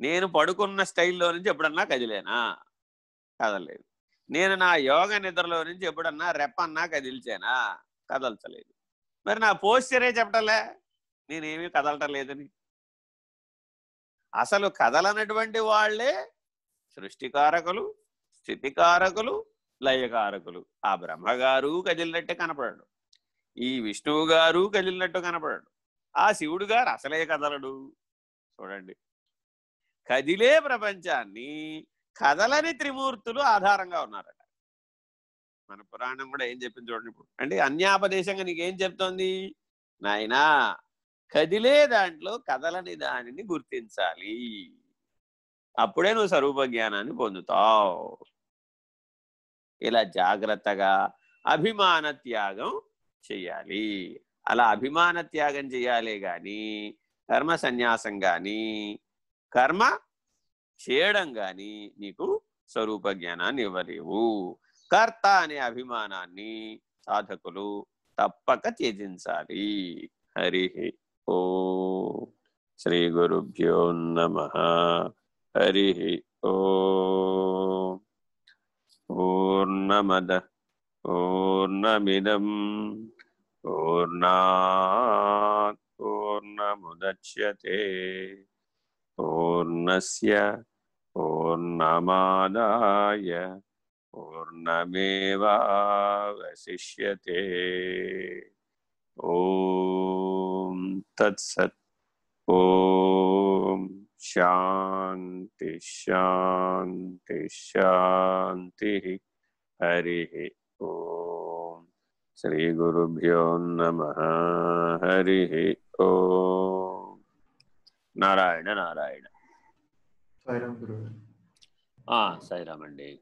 నేను పడుకున్న స్టైల్లో నుంచి ఎప్పుడన్నా కదిలేనా? కదలేదు నేను నా యోగ నిద్రలో నుంచి ఎప్పుడన్నా రెప్పన్నా కదిల్చానా? కదల్చలేదు. మరి నా పోస్చరే చెప్పటలే. నేనేమీ కదలటలేదని అసలు కదలనటువంటి వాళ్ళే సృష్టికారకులు స్థితికారకులు లయకారకులు. ఆ బ్రహ్మగారు కదిలినట్టే కనపడడు. ఈ విష్ణువు గారు కదిలినట్టు కనపడడు. ఆ శివుడు గారు అసలే కదలడు. చూడండి. కదిలే ప్రపంచాన్ని కదలని త్రిమూర్తులు ఆధారంగా ఉన్నారట. మన పురాణం కూడా ఏం చెప్పింది చూడండి ఇప్పుడు. అంటే అన్యాపదేశంగా నీకేం చెప్తోంది? నాయనా కదిలే దాంట్లో కదలని దానిని గుర్తించాలి. అప్పుడే నువ్వు స్వరూప జ్ఞానాన్ని పొందుతావు. ఇలా జాగ్రత్తగా అభిమాన త్యాగం చెయ్యాలి. అలా అభిమాన త్యాగం చేయాలి కానీ కర్మ సన్యాసం కానీ కర్మ చేయడం కానీ నీకు స్వరూప జ్ఞానాన్ని ఇవ్వలేవు. కర్త అనే అభిమానాన్ని సాధకులు తప్పక త్యజించాలి. హరి ఓ శ్రీ గురుభ్యో నమ. హరి ఓర్ణమద ఓర్ణమిదం పూర్ణమిదం పూర్ణాత్ పూర్ణముద్యతే. పూర్ణస్య పూర్ణమాదాయ పూర్ణమేవాశిష్యతే ఓం తత్సత్ ఓం శాంతి శాంతి శాంతి హరి ఓం శ్రీ గురుభ్యో నమ హరి ఓం నారాయణ నారాయణ. సాయిరామ్ గురువు. ఆ, సాయిరామ్ అండి